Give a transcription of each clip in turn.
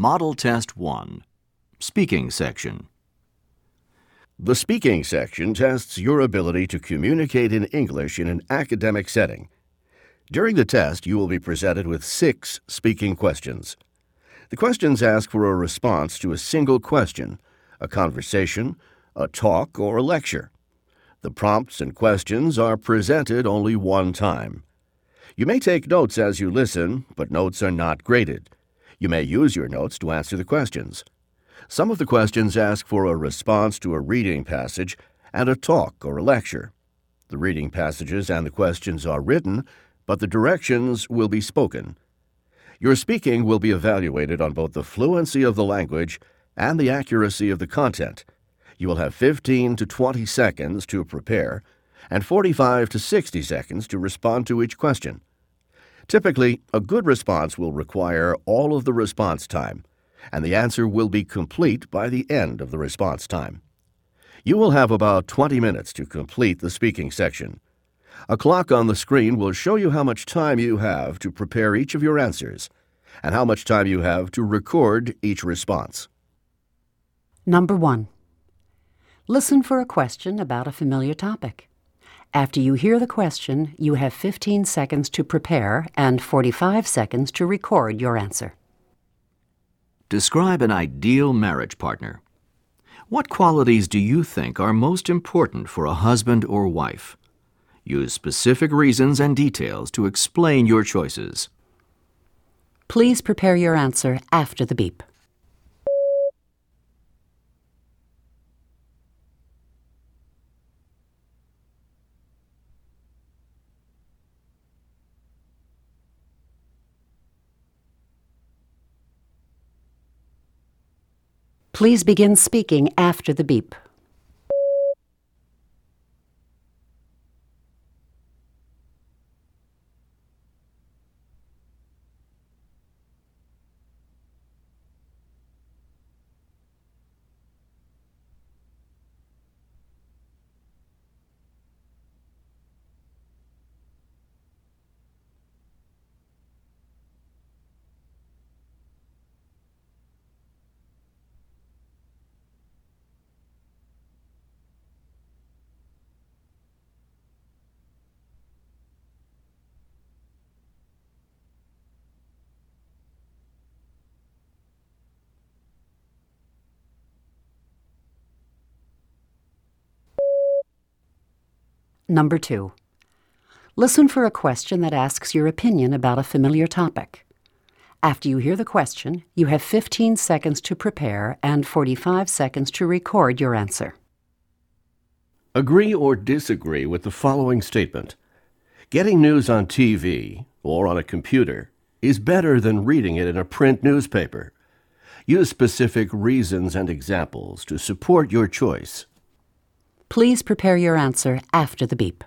Model Test 1 Speaking Section The speaking section tests your ability to communicate in English in an academic setting. During the test, you will be presented with six speaking questions. The questions ask for a response to a single question, a conversation, a talk, or a lecture. The prompts and questions are presented only one time. You may take notes as you listen, but notes are not graded. You may use your notes to answer the questions. Some of the questions ask for a response to a reading passage and a talk or a lecture. The reading passages and the questions are written, but the directions will be spoken. Your speaking will be evaluated on both the fluency of the language and the accuracy of the content. You will have 15 to 20 seconds to prepare and 45 to 60 seconds to respond to each question. Typically, a good response will require all of the response time, and the answer will be complete by the end of the response time. You will have about 20 minutes to complete the speaking section. A clock on the screen will show you how much time you have to prepare each of your answers and how much time you have to record each response. Number 1. Listen for a question about a familiar topic. After you hear the question, you have 15 seconds to prepare and 45 seconds to record your answer. Describe an ideal marriage partner. What qualities do you think are most important for a husband or wife? Use specific reasons and details to explain your choices. Please prepare your answer after the beep. Please begin speaking after the beep. Number 2. Listen for a question that asks your opinion about a familiar topic. After you hear the question, you have 15 seconds to prepare and 45 seconds to record your answer. Agree or disagree with the following statement Getting news on TV or on a computer is better than reading it in a print newspaper. Use specific reasons and examples to support your choice. Please prepare your answer after the beep.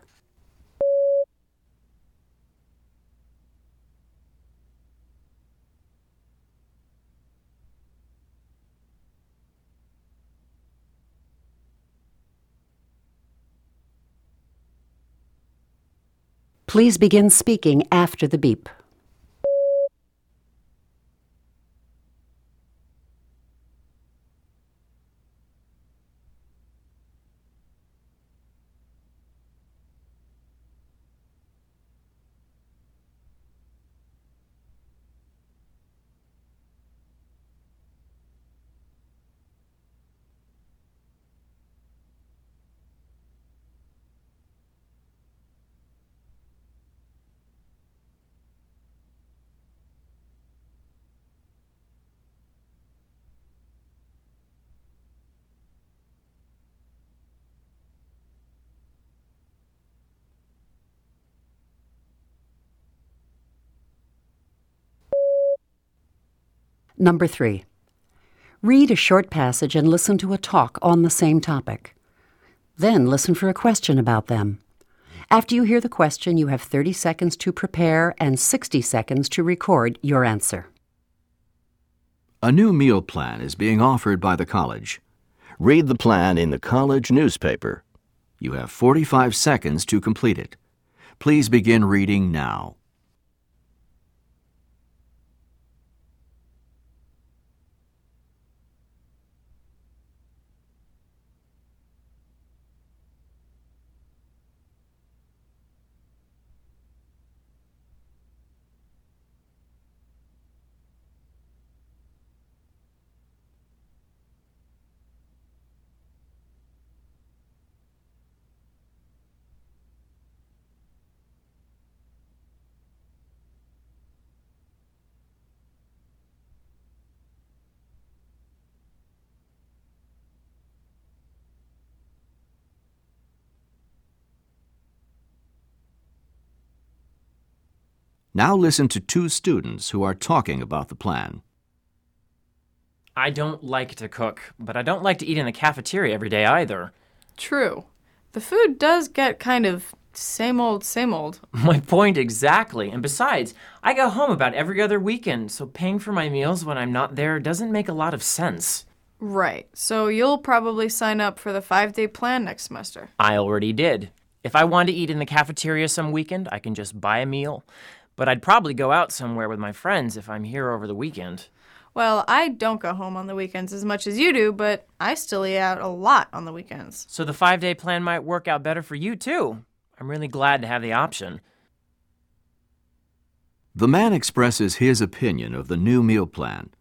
Please begin speaking after the beep. Number 3. Read a short passage and listen to a talk on the same topic. Then listen for a question about them. After you hear the question, you have 30 seconds to prepare and 60 seconds to record your answer. A new meal plan is being offered by the college. Read the plan in the college newspaper. You have 45 seconds to complete it. Please begin reading now. Now listen to two students who are talking about the plan. I don't like to cook, but I don't like to eat in the cafeteria every day either. True. The food does get kind of same old, same old. My point exactly. And besides, I go home about every other weekend, so paying for my meals when I'm not there doesn't make a lot of sense. Right. So you'll probably sign up for the five day plan next semester. I already did. If I want to eat in the cafeteria some weekend, I can just buy a meal. But I'd probably go out somewhere with my friends if I'm here over the weekend. Well, I don't go home on the weekends as much as you do, but I still eat out a lot on the weekends. So the five day plan might work out better for you, too. I'm really glad to have the option. The man expresses his opinion of the new meal plan.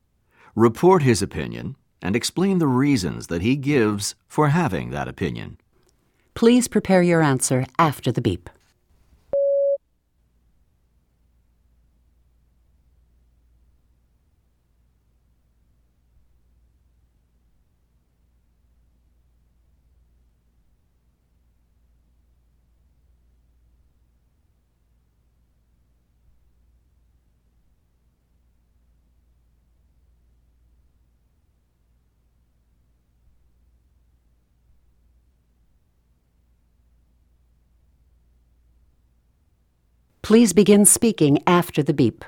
Report his opinion and explain the reasons that he gives for having that opinion. Please prepare your answer after the beep. Please begin speaking after the beep.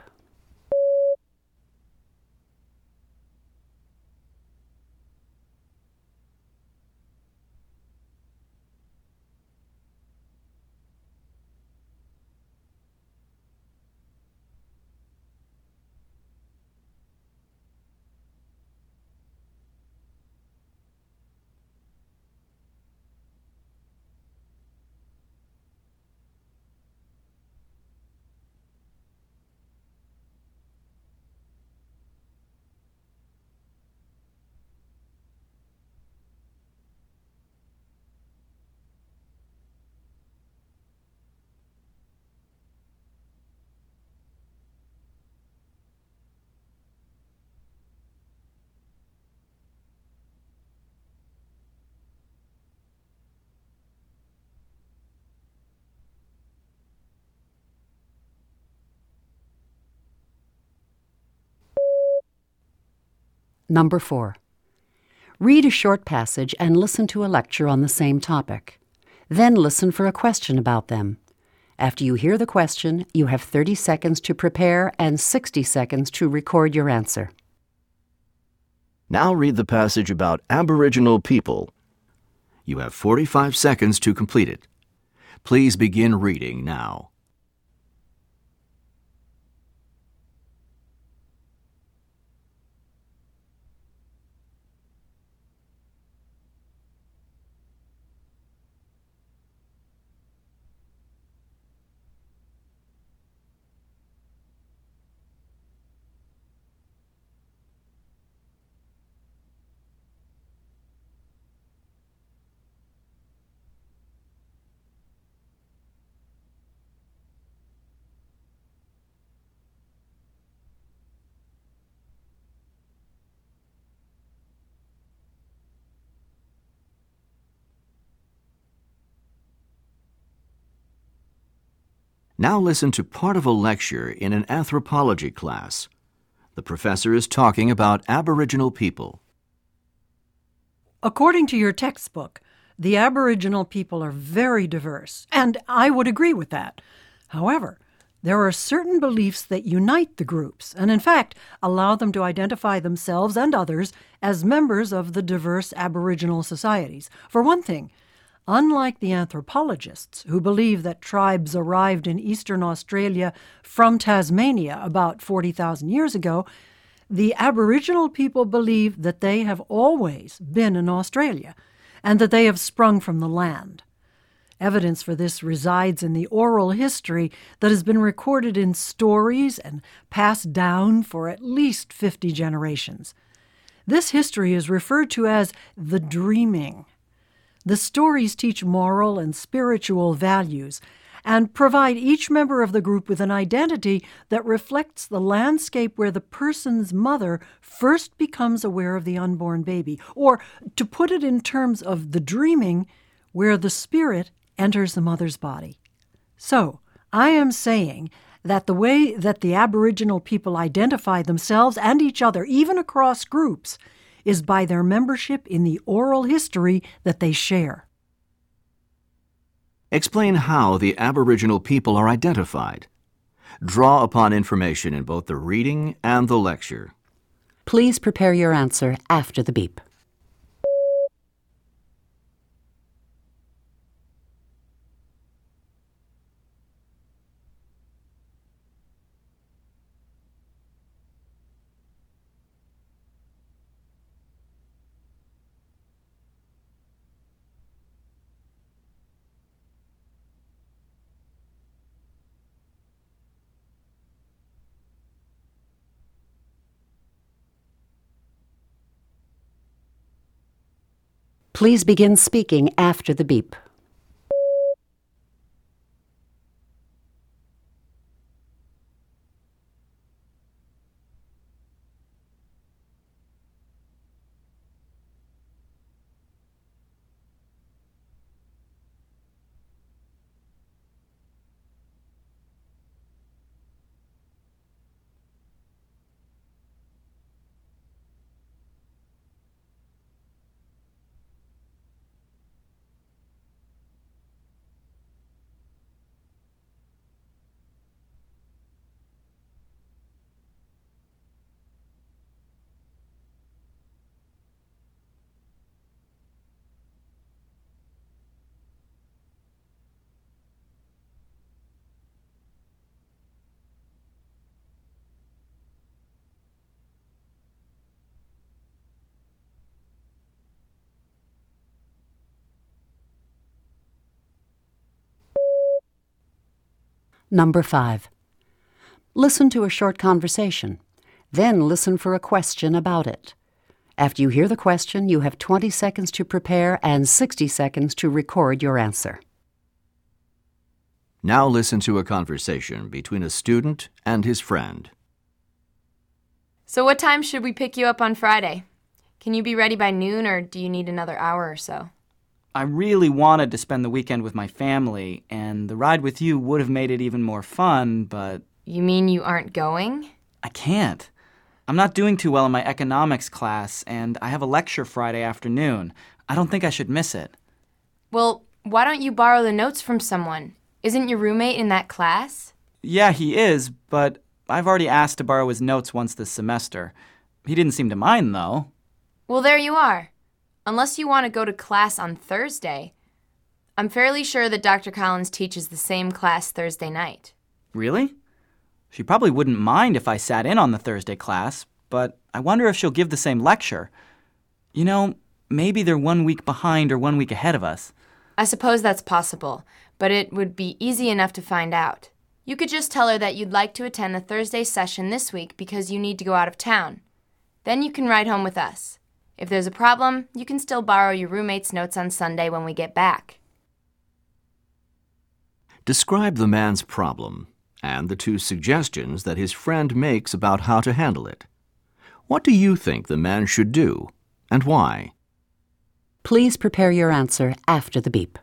Number 4. Read a short passage and listen to a lecture on the same topic. Then listen for a question about them. After you hear the question, you have 30 seconds to prepare and 60 seconds to record your answer. Now read the passage about Aboriginal people. You have 45 seconds to complete it. Please begin reading now. Now listen to part of a lecture in an anthropology class. The professor is talking about Aboriginal people. According to your textbook, the Aboriginal people are very diverse, and I would agree with that. However, there are certain beliefs that unite the groups, and in fact allow them to identify themselves and others as members of the diverse Aboriginal societies. For one thing, Unlike the anthropologists who believe that tribes arrived in eastern Australia from Tasmania about 40,000 years ago, the Aboriginal people believe that they have always been in Australia and that they have sprung from the land. Evidence for this resides in the oral history that has been recorded in stories and passed down for at least 50 generations. This history is referred to as the dreaming the stories teach moral and spiritual values and provide each member of the group with an identity that reflects the landscape where the person's mother first becomes aware of the unborn baby, or to put it in terms of the dreaming, where the spirit enters the mother's body. So, I am saying that the way that the Aboriginal people identify themselves and each other, even across groups, is by their membership in the oral history that they share. Explain how the Aboriginal people are identified. Draw upon information in both the reading and the lecture. Please prepare your answer after the beep. Please begin speaking after the beep. Number 5. Listen to a short conversation. Then listen for a question about it. After you hear the question, you have 20 seconds to prepare and 60 seconds to record your answer. Now listen to a conversation between a student and his friend. So, what time should we pick you up on Friday? Can you be ready by noon, or do you need another hour or so? I really wanted to spend the weekend with my family, and the ride with you would have made it even more fun, but. You mean you aren't going? I can't. I'm not doing too well in my economics class, and I have a lecture Friday afternoon. I don't think I should miss it. Well, why don't you borrow the notes from someone? Isn't your roommate in that class? Yeah, he is, but I've already asked to borrow his notes once this semester. He didn't seem to mind, though. Well, there you are unless you want to go to class on Thursday. I'm fairly sure that Dr. Collins teaches the same class Thursday night. Really? She probably wouldn't mind if I sat in on the Thursday class, but I wonder if she'll give the same lecture. You know, maybe they're one week behind or one week ahead of us. I suppose that's possible, but it would be easy enough to find out. You could just tell her that you'd like to attend the Thursday session this week because you need to go out of town. Then you can ride home with us. If there's a problem, you can still borrow your roommate's notes on Sunday when we get back. Describe the man's problem and the two suggestions that his friend makes about how to handle it. What do you think the man should do, and why? Please prepare your answer after the beep.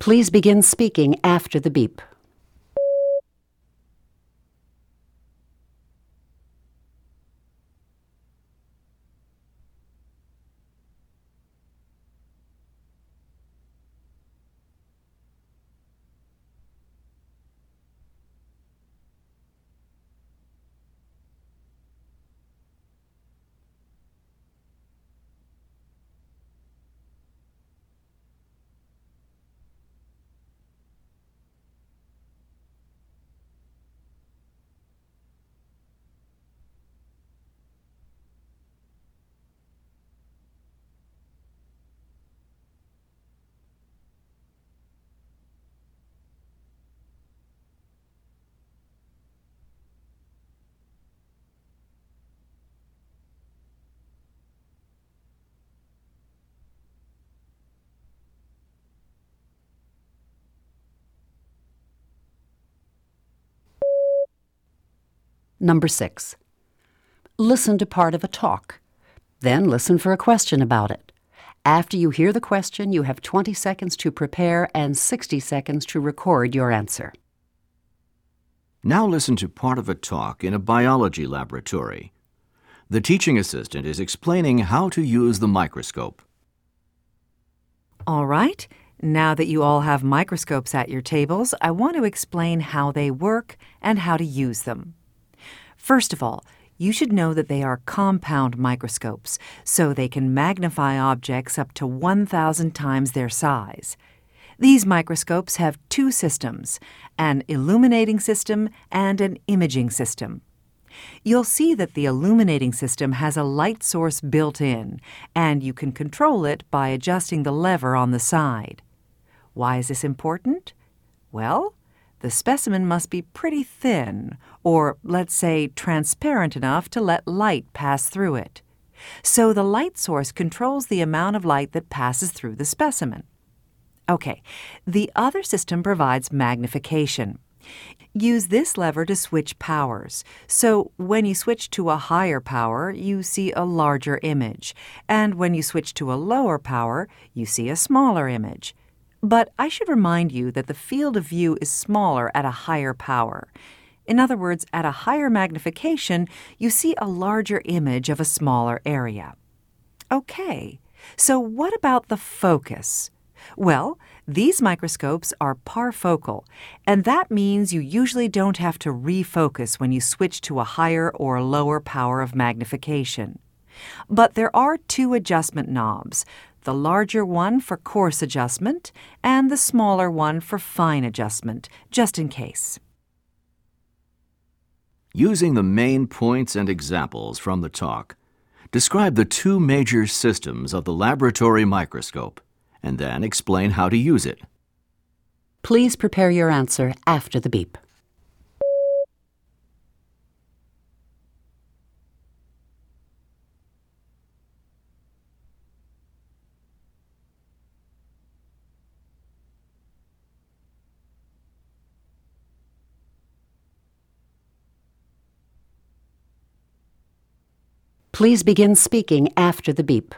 Please begin speaking after the beep. Number 6. Listen to part of a talk. Then listen for a question about it. After you hear the question, you have 20 seconds to prepare and 60 seconds to record your answer. Now listen to part of a talk in a biology laboratory. The teaching assistant is explaining how to use the microscope. All right. Now that you all have microscopes at your tables, I want to explain how they work and how to use them. First of all, you should know that they are compound microscopes, so they can magnify objects up to 1,000 times their size. These microscopes have two systems an illuminating system and an imaging system. You'll see that the illuminating system has a light source built in, and you can control it by adjusting the lever on the side. Why is this important? Well, the specimen must be pretty thin, or let's say transparent enough to let light pass through it. So the light source controls the amount of light that passes through the specimen. Okay, the other system provides magnification. Use this lever to switch powers. So when you switch to a higher power, you see a larger image, and when you switch to a lower power, you see a smaller image. But I should remind you that the field of view is smaller at a higher power. In other words, at a higher magnification, you see a larger image of a smaller area. Okay, so what about the focus? Well, these microscopes are parfocal, and that means you usually don't have to refocus when you switch to a higher or lower power of magnification. But there are two adjustment knobs the larger one for coarse adjustment and the smaller one for fine adjustment, just in case. Using the main points and examples from the talk, describe the two major systems of the laboratory microscope and then explain how to use it. Please prepare your answer after the beep. Please begin speaking after the beep.